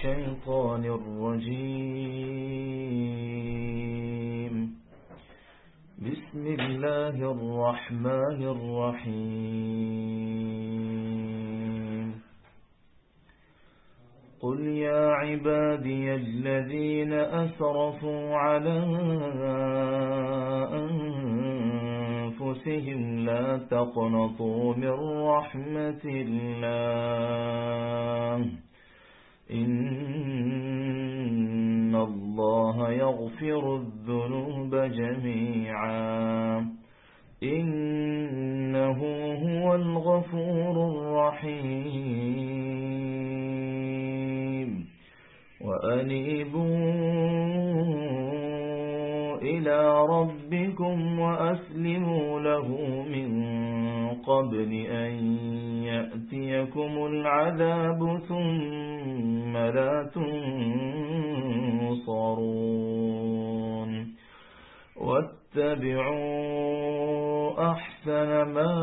الشيطان الرجيم. بسم الله الرحمن الرحيم. قل يا عبادي الذين أسرفوا على أنفسهم لا تقنطوا من رحمة الله. إن الله يغفر الذنوب جميعا. إنه هو الغفور الرحيم. وأنيبوا إلى ربكم وأسلموا له من قبل أن يأتيكم العذاب ثم لا تنصرون. واتبعوا أحسن ما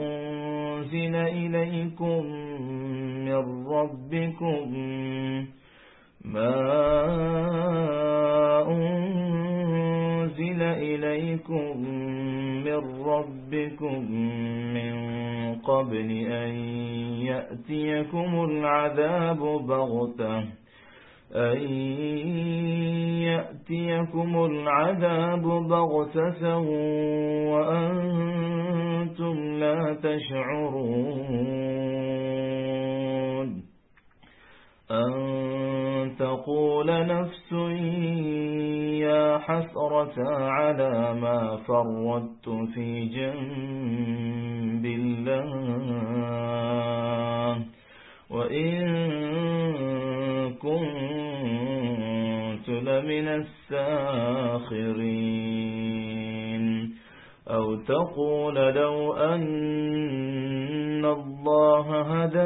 أنزل إليكم من ربكم. ما أنزل إليكم من ربكم من قبل أن يأتيكم العذاب بغتة. أن يأتيكم العذاب بغتة وأنتم لا تشعرون. أن تقول نفس يا حسرة على ما فردت في جنب الله وإن كنت لمن الساخرين أو تقول لو أن الله هداني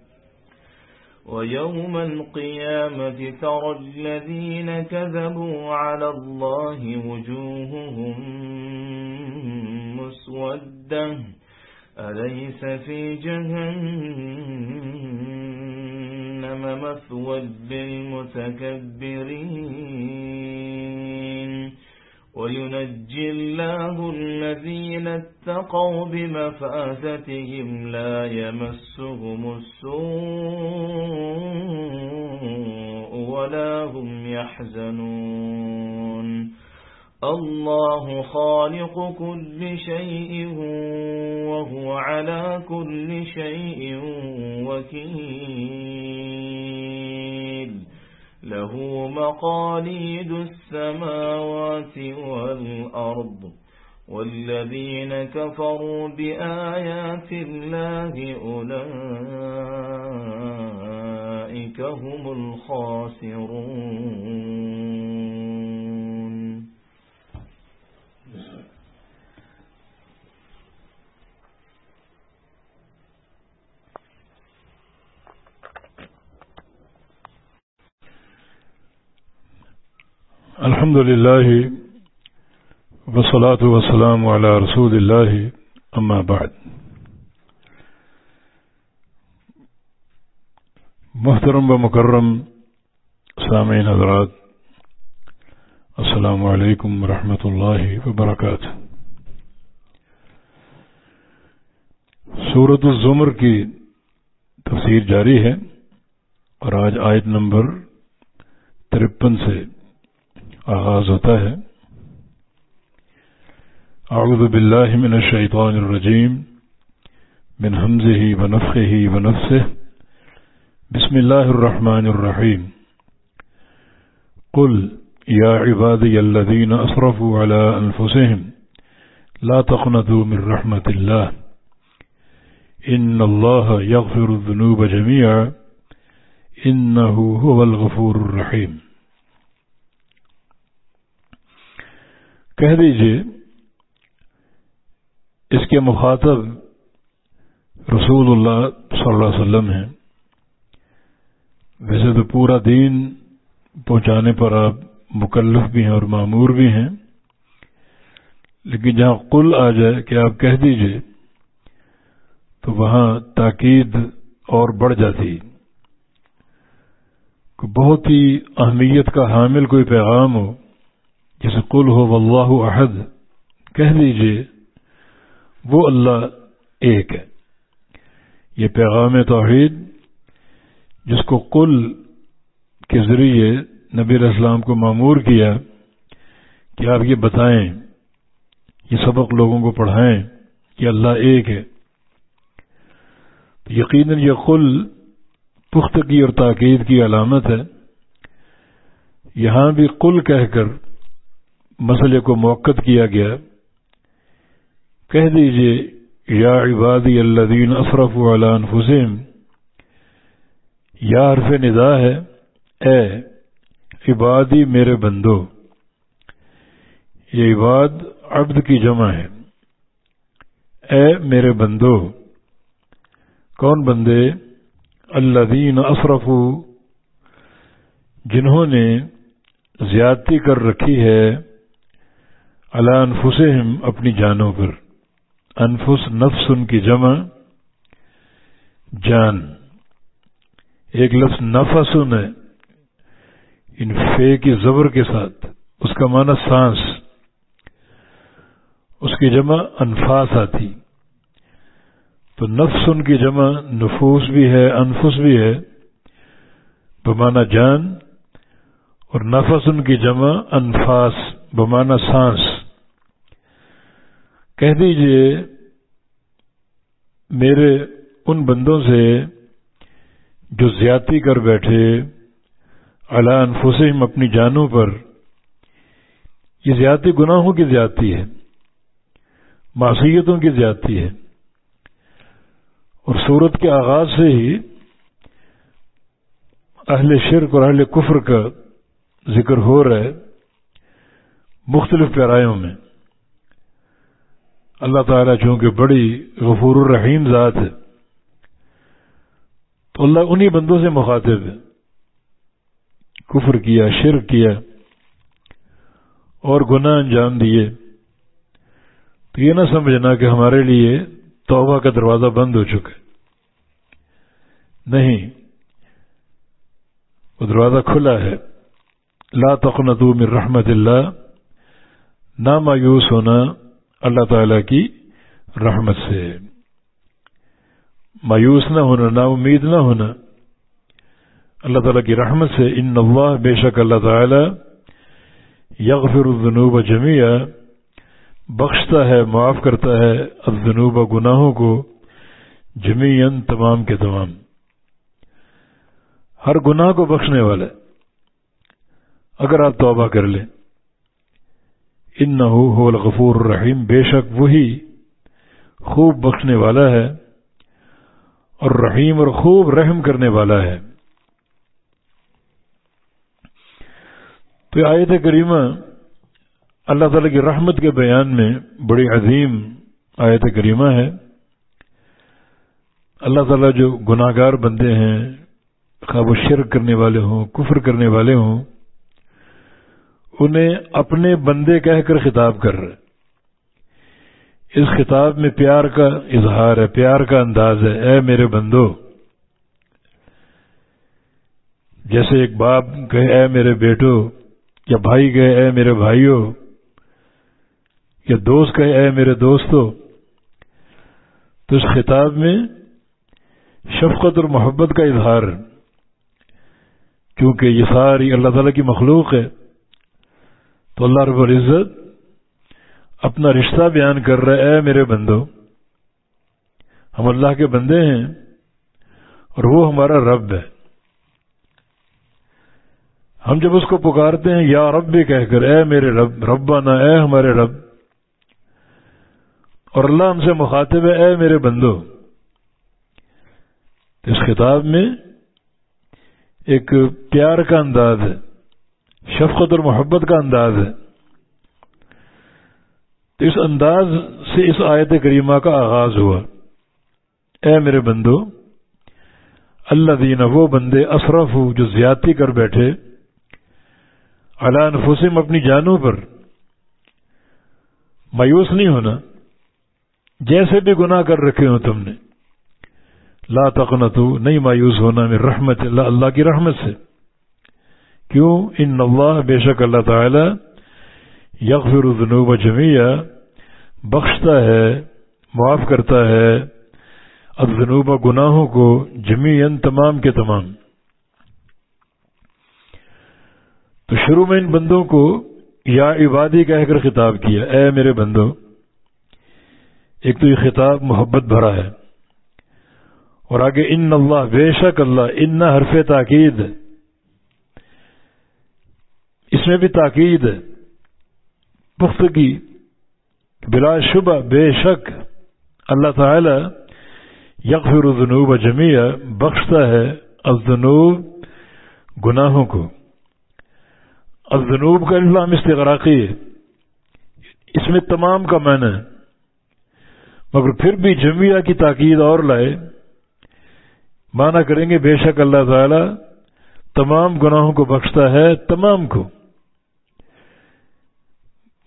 ويوم القيامة ترى الذين كذبوا على الله وجوههم مسودة. أليس في جهنم مثوى بالمتكبرين وينجي الله الذين اتقوا بمفازتهم لا يمسهم السوء ولا هم يحزنون الله خالق كل شيء وهو على كل شيء وكيل له مقاليد السماوات والأرض والذين كفروا بآيات الله أولئك هم الخاسرون. الحمد لله والصلاة والسلام على رسول الله، أما بعد. محترم و مکرم سامعین حضرات، السلام علیکم ورحمۃ اللہ وبرکاتہ. سورت الزمر کی تفسیر جاری ہے اور آج آیت نمبر ترپن سے آغاز ہوتا ہے۔ اعوذ باللہ من الشیطان الرجیم۔ من حمزه ونفخه ونفسه بسم الله الرحمن الرحيم قل يا عبادي الذين أسرفوا على أنفسهم لا تقنطوا من رحمت اللہ۔ ان اللہ یغفر الذنوب جميعا انه هو الغفور الرحیم۔ کہہ دیجیے، اس کے مخاطب رسول اللہ صلی اللہ علیہ وسلم ہیں۔ ویسے تو پورا دین پہنچانے پر آپ مکلف بھی ہیں اور معمور بھی ہیں، لیکن جہاں قل آ جائے کہ آپ کہہ دیجیے، تو وہاں تاکید اور بڑھ جاتی۔ بہت ہی اہمیت کا حامل کوئی پیغام ہو جیسے قل ہو واللہ احد، کہہ دیجیے، وہ اللہ ایک ہے۔ یہ پیغام توحید، جس کو قل کے ذریعے نبی اسلام کو معمور کیا، کہ آپ یہ بتائیں، یہ سبق لوگوں کو پڑھائیں کہ اللہ ایک ہے۔ یقیناً یہ قل پختگی اور تاکید کی علامت ہے۔ یہاں بھی قل کہہ کر مسئلے کو موقع کیا گیا۔ کہہ دیجیے، یا عبادی اللہ دین افرف علان فسیم یا حرف ندا ہے، اے عبادی میرے بندو، یہ عباد عبد کی جمع ہے۔ اے میرے بندو، کون بندے اللہ دین اشرف جنہوں نے زیادتی کر رکھی ہے اللہ انفسہم اپنی جانوں پر۔ انفس نفس ان کی جمع۔ جان۔ ایک لفظ نفسن ہے، ان فے کی زبر کے ساتھ۔ اس کا معنی سانس۔ اس کی جمع انفاس آتی۔ تو نفس ان کی جمع نفوس بھی ہے، انفس بھی ہے۔ بمانا جان، اور نفس ان کی جمع انفاس بمانا سانس۔ کہہ دیجیے میرے ان بندوں سے جو زیادتی کر بیٹھے اللہ انفسم اپنی جانوں پر، یہ زیادتی گناہوں کی زیادتی ہے، معصیتوں کی زیادتی ہے۔ اور صورت کے آغاز سے ہی اہل شرک اور اہل کفر کا ذکر ہو رہا ہے مختلف پیرایوں میں۔ اللہ تعالیٰ چونکہ بڑی غفور الرحیم ذات ہے، تو اللہ انہی بندوں سے مخاطب ہے۔ کفر کیا، شرک کیا، اور گناہ انجام دیے۔ تو یہ نہ سمجھنا کہ ہمارے لیے توبہ کا دروازہ بند ہو چکا نہیں، وہ دروازہ کھلا ہے۔ لا تقنطو من رحمت اللہ، نہ مایوس ہونا۔ اللہ تعالی کی رحمت سے۔ مایوس نہ ہونا نا امید نہ ہونا۔ اللہ تعالیٰ کی رحمت سے ان اللہ، بے شک اللہ تعالی یغفر الذنوب جمیا بخشتا ہے، معاف کرتا ہے الذنوب، گناہوں کو جمیعن تمام کے تمام۔ ہر گناہ کو بخشنے والا اگر آپ توبہ کر لیں۔ ان نہ ہو الغفور الرحیم۔ بے شک وہی خوب بخشنے والا ہے اور رحیم اور خوب رحم کرنے والا ہے۔ تو آیت کریمہ اللہ تعالی کی رحمت کے بیان میں بڑی عظیم آیت کریمہ ہے۔ اللہ تعالیٰ جو گناہ گار بندے ہیں خواب و شرک کرنے والے ہوں، کفر کرنے والے ہوں انہیں اپنے بندے کہہ کر خطاب کر رہے اس خطاب میں پیار کا اظہار ہے، پیار کا انداز ہے۔ اے میرے بندو، جیسے ایک باپ کہے، اے میرے بیٹو، یا بھائی کہے، اے میرے بھائیوں یا دوست کہے، اے میرے دوستو، تو اس خطاب میں شفقت اور محبت کا اظہار کیونکہ یہ ساری اللہ تعالیٰ کی مخلوق ہے۔ تو اللہ رب العزت اپنا رشتہ بیان کر رہے اے میرے بندو۔ ہم اللہ کے بندے ہیں اور وہ ہمارا رب ہے۔ ہم جب اس کو پکارتے ہیں، یا رب بھی کہہ کر، اے میرے رب ربانہ اے ہمارے رب۔ اور اللہ ہم سے مخاطب ہے، اے میرے بندو۔ تو اس خطاب میں ایک پیار کا انداز ہے۔ شفقت اور محبت کا انداز ہے۔ تو اس انداز سے اس آیت کریمہ کا آغاز ہوا۔ اے میرے بندو اللہ دینا وہ بندے اشرف ہو جو زیادتی کر بیٹھے اللہ نفسم اپنی جانوں پر۔ مایوس نہیں ہونا، جیسے بھی گناہ کر رکھے ہو تم نے۔ لا تقنتو نہیں مایوس ہونا میں رحمت اللہ اللہ کی رحمت سے۔ کیوں؟ ان اللہ بے شک اللہ تعالی یغفر الذنوب جميعا بخشتا ہے، معاف کرتا ہے الذنوب گناہوں کو جميعا تمام کے تمام۔ تو شروع میں ان بندوں کو یا عبادی کہہ کر خطاب کیا، اے میرے بندو، ایک تو یہ خطاب محبت بھرا ہے۔ اور آگے، ان اللہ، بے شک اللہ، ان حرف تاکید اس میں بھی تاکید ہے۔ پختگی۔ بلا شبہ، بے شک۔ اللہ تعالی یغفر الذنوب جميعا بخشتا ہے الذنوب گناہوں کو۔ الذنوب کا اسلام استغراقی ہے۔ اس میں تمام کا معنی ہے۔ مگر پھر بھی جمعیہ کی تاکید اور لائے۔ مانا کریں گے بے شک اللہ تعالی تمام گناہوں کو بخشتا ہے، تمام کو۔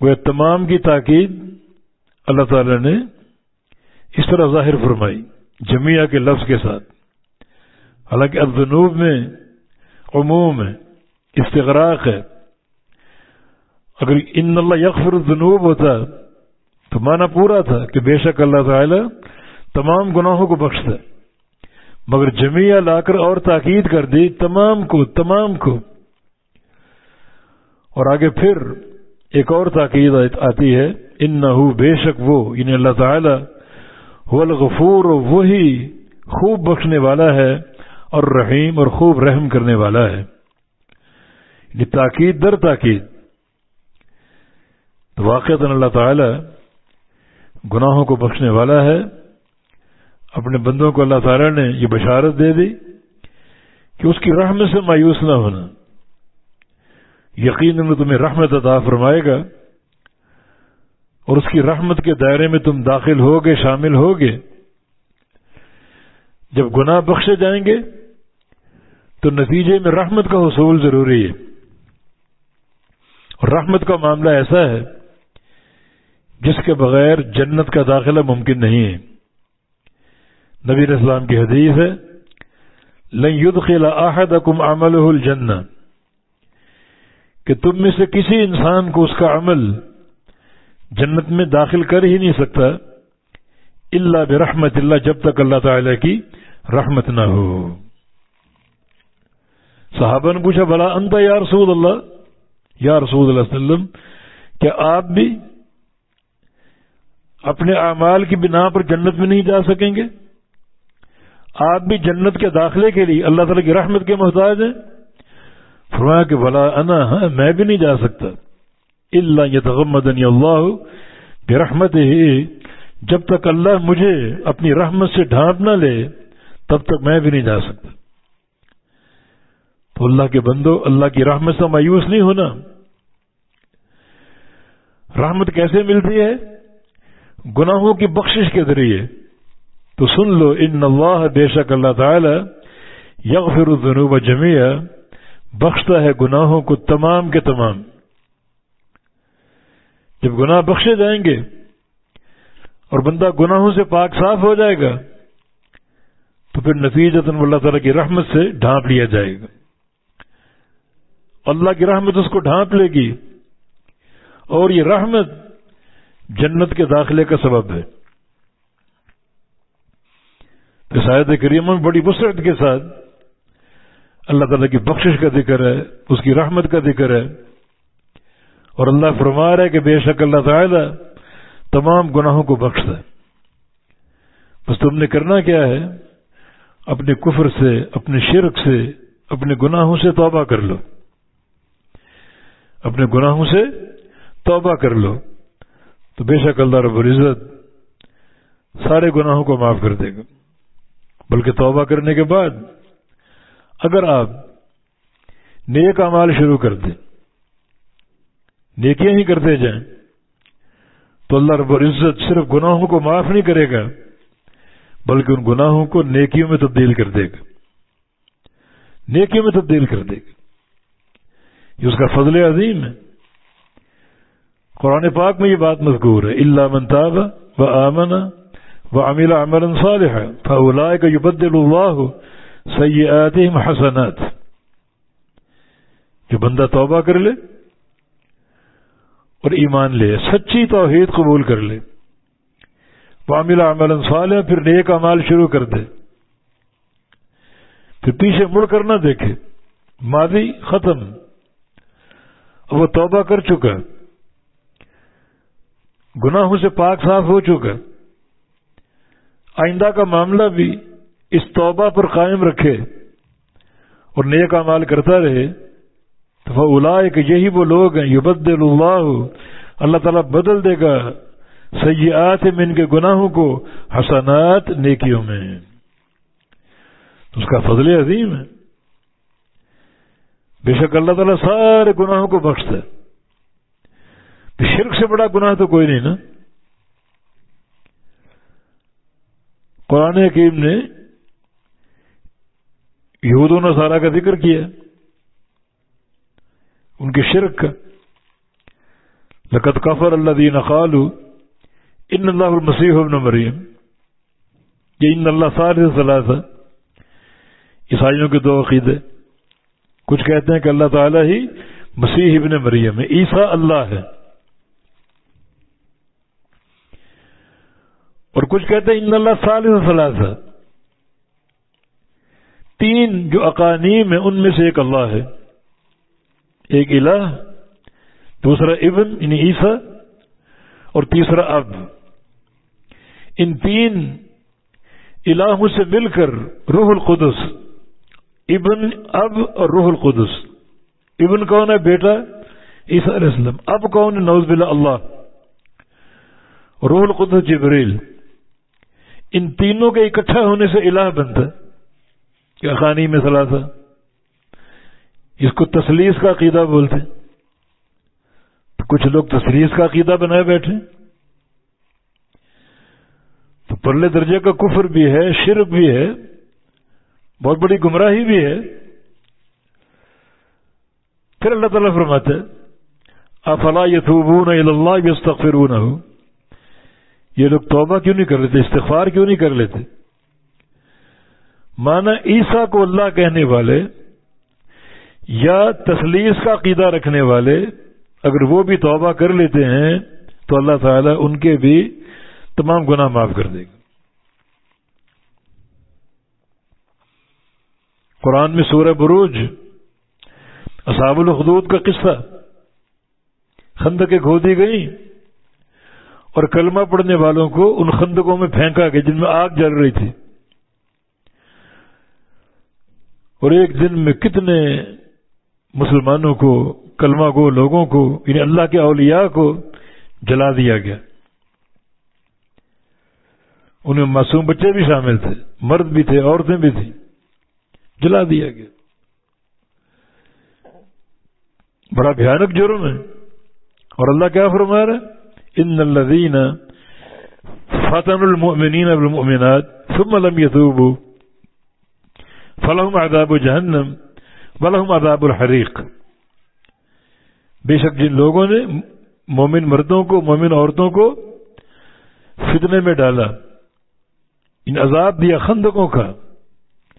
وہ تمام کی تاکید اللہ تعالی نے اس طرح ظاہر فرمائی جمعیہ کے لفظ کے ساتھ۔ حالانکہ الذنوب میں عموم ہے، استغراق ہے۔ اگر ان اللہ یغفر الذنوب ہوتا تو معنی پورا تھا کہ بے شک اللہ تعالی تمام گناہوں کو بخشتا ہے۔ مگر جمعیہ لا کر اور تاکید کر دی تمام کو تمام کو۔ اور آگے پھر ایک اور تاکید آتی ہے ان نہ بے شک وہ یعنی اللہ تعالی، هو الغفور، وہی خوب بخشنے والا ہے اور رحیم اور خوب رحم کرنے والا ہے۔ یہ تاکید در تاکید۔ تو واقع اللہ تعالی گناہوں کو بخشنے والا ہے۔ اپنے بندوں کو اللہ تعالی نے یہ بشارت دے دی کہ اس کی رحمت سے مایوس نہ ہونا۔ یقین تمہیں رحمت عطا فرمائے گا اور اس کی رحمت کے دائرے میں تم داخل ہوگے، شامل ہوگے۔ جب گناہ بخشے جائیں گے، تو نتیجے میں رحمت کا حصول ضروری ہے۔ اور رحمت کا معاملہ ایسا ہے، جس کے بغیر جنت کا داخلہ ممکن نہیں ہے۔ نبی اسلام کی حدیث ہے، لن يدخل احدكم عمله الجنہ کہ تم میں سے کسی انسان کو اس کا عمل جنت میں داخل کر ہی نہیں سکتا اللہ برحمت اللہ، جب تک اللہ تعالی کی رحمت نہ ہو۔ صحابہ نے پوچھا بلا انت یا رسول اللہ؟ یا رسول اللہ وسلم، کیا آپ بھی اپنے اعمال کی بنا پر جنت میں نہیں جا سکیں گے؟ آپ بھی جنت کے داخلے کے لیے اللہ تعالی کی رحمت کے محتاج ہیں؟ فرمایا کہ بلا انا ہاں میں بھی نہیں جا سکتا۔ اللہ یہ اللہ برحمت ہی جب تک اللہ مجھے اپنی رحمت سے ڈھانپ نہ لے، تب تک میں بھی نہیں جا سکتا۔ تو اللہ کے بندو، اللہ کی رحمت سے مایوس نہیں ہونا۔ رحمت کیسے ملتی ہے؟ گناہوں کی بخشش کے ذریعے۔ تو سن لو ان اللہ بے شک اللہ تعالی یغفر الذنوب جميعا۔ بخشتا ہے گناہوں کو تمام کے تمام۔ جب گناہ بخشے جائیں گے اور بندہ گناہوں سے پاک صاف ہو جائے گا، تو پھر نتیجت اللہ تعالیٰ کی رحمت سے ڈھانپ لیا جائے گا۔ اللہ کی رحمت اس کو ڈھانپ لے گی۔ اور یہ رحمت جنت کے داخلے کا سبب ہے۔ تو شاید کریم بڑی وسعت کے ساتھ اللہ تعالیٰ کی بخشش کا ذکر ہے، اس کی رحمت کا ذکر ہے۔ اور اللہ فرما رہا ہے کہ بے شک اللہ تعالی تمام گناہوں کو بخش ہے بس تم نے کرنا کیا ہے؟ اپنے کفر سے، اپنے شرک سے، اپنے گناہوں سے توبہ کر لو۔ اپنے گناہوں سے توبہ کر لو۔ تو بے شک اللہ رب العزت سارے گناہوں کو معاف کر دے گا۔ بلکہ توبہ کرنے کے بعد اگر آپ نیک امال شروع کر دیں، نیکیاں ہی کرتے جائیں، تو اللہ رب العزت صرف گناہوں کو معاف نہیں کرے گا، بلکہ ان گناہوں کو نیکیوں میں تبدیل کر دے گا۔ نیکیوں میں تبدیل کر دے گا۔ یہ اس کا فضل عظیم ہے۔ قرآن پاک میں یہ بات مذکور ہے اللہ منتاب و آمن و امل امن صالح فلاء کا یبد اللہ سیات حسنات۔ جو بندہ توبہ کر لے اور ایمان لے، سچی توحید قبول کر لے۔ وامل عمل صالح پھر نیک امال شروع کر دے۔ پھر پیچھے مڑ کر نہ دیکھے۔ ماضی ختم۔ وہ توبہ کر چکا۔ گناہوں سے پاک صاف ہو چکا۔ آئندہ کا معاملہ بھی اس توبہ پر قائم رکھے اور نیک امال کرتا رہے، تو وہ کہ یہی وہ لوگ ہیں یبد اللہ اللہ تعالیٰ بدل دے گا سیاحت میں ان کے گناہوں کو، حسنات نیکیوں میں۔ اس کا فضل عظیم ہے۔ بے شک اللہ تعالیٰ سارے گناہوں کو بخشتا ہے۔ شرک سے بڑا گناہ تو کوئی نہیں نا۔ قرآن حکیم نے یہود و نصارہ کا ذکر کیا ان کے شرک کا۔ لقت کفر اللہ دین قالو ان اللہ المسیح ابن مریم۔ یہ ان اللہ سارے صلاح تھا۔ عیسائیوں کے دو عقیدے۔ کچھ کہتے ہیں کہ اللہ تعالیٰ ہی مسیح ابن مریم ہے۔ عیسیٰ اللہ ہے۔ اور کچھ کہتے ہیں ان اللہ سال صلاح تھا۔ تین جو اقانیم ہیں، ان میں سے ایک اللہ ہے۔ ایک الہ، دوسرا ابن یعنی عیسیٰ، اور تیسرا اب ان تین الہوں سے مل کر روح القدس، ابن، اب اور روح القدس۔ ابن کون ہے بیٹا؟ عیسیٰ علیہ السلام۔ اب کون ہے؟ نوز بلا اللہ۔ روح القدس جبریل۔ ان تینوں کے اکٹھا ہونے سے الہ بنتا کیا خانی میں صلاح تھا اس کو تسلیس کا عقیدہ بولتے تو کچھ لوگ تسلیس کا عقیدہ بنائے بیٹھے تو پرلے درجے کا کفر بھی ہے، شرک بھی ہے، بہت بڑی گمراہی بھی ہے۔ پھر اللہ تعالیٰ فرماتے افلا یتوبون اللہ یستغفرون ہو یہ لوگ توبہ کیوں نہیں کر لیتے؟ استغفار کیوں نہیں کر لیتے؟ مانا عیسیٰ کو اللہ کہنے والے یا تسلیس کا عقیدہ رکھنے والے اگر وہ بھی توبہ کر لیتے ہیں تو اللہ تعالیٰ ان کے بھی تمام گناہ معاف کر دے گا۔ قرآن میں سورہ بروج، اصحاب الخدود کا قصہ خندقیں کھو دی گئی اور کلمہ پڑھنے والوں کو ان خندقوں میں پھینکا گیا جن میں آگ جل رہی تھی۔ اور ایک دن میں کتنے مسلمانوں کو، کلمہ کو لوگوں کو یعنی اللہ کے اولیاء کو جلا دیا گیا۔ ان میں معصوم بچے بھی شامل تھے، مرد بھی تھے، عورتیں بھی تھیں، جلا دیا گیا۔ بڑا بھیانک جرم ہے۔ اور اللہ کیا فرما رہا ہے؟ ان الذین فتن المؤمنین بالمؤمنات ثم لم يتوبوا فلهم عذاب جہنم ولہم عذاب الحریق۔ بے شک جن لوگوں نے مومن مردوں کو، مومن عورتوں کو فتنے میں ڈالا، ان عذاب دیا خندقوں کا۔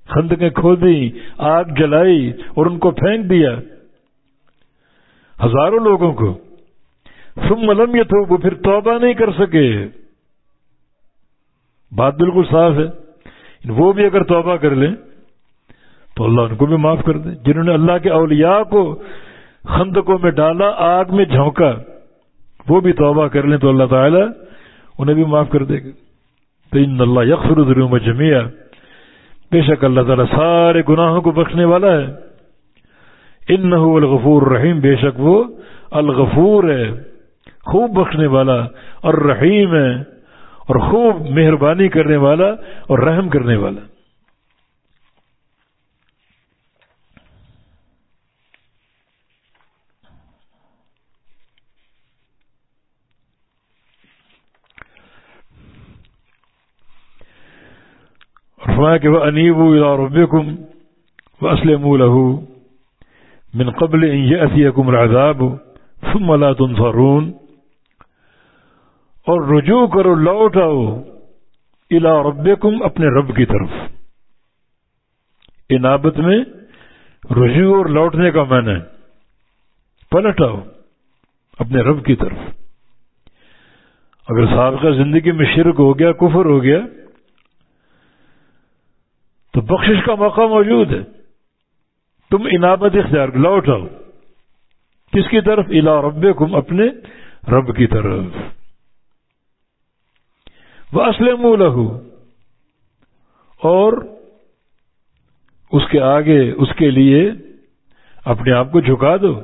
خندقیں کھودی آگ جلائی اور ان کو پھینک دیا۔ ہزاروں لوگوں کو۔ ثم لم یہ وہ پھر توبہ نہیں کر سکے۔ بات بالکل صاف ہے۔ وہ بھی اگر توبہ کر لیں تو اللہ ان کو بھی معاف کر دے۔ جنہوں نے اللہ کے اولیاء کو خندقوں میں ڈالا، آگ میں جھونکا، وہ بھی توبہ کر لیں تو اللہ تعالی انہیں بھی معاف کر دے گا۔ تو ان اللہ یکفر ضرور جمیا بے شک اللہ تعالیٰ سارے گناہوں کو بخشنے والا ہے۔ ان الغفور رحیم بے شک وہ الغفور ہے، خوب بخشنے والا اور رحیم ہے، اور خوب مہربانی کرنے والا اور رحم کرنے والا۔ فرمایا کہ وہ انیب ربکم و اسلم له من قبل ان یاتیکم العذاب ثم لا تنصرون اور رجوع کرو، لوٹ آؤ الا ربکم اپنے رب کی طرف۔ انابت میں رجوع اور لوٹنے کا معنی پلٹ آؤ اپنے رب کی طرف۔ اگر سابقہ زندگی میں شرک ہو گیا، کفر ہو گیا تو بخشش کا موقع موجود ہے۔ تم انعامت اختیار، لوٹ آؤ کس کی طرف؟ الا رب اپنے رب کی طرف۔ وہ اسلم لہو اور اس کے آگے، اس کے لیے اپنے آپ کو جھکا دو۔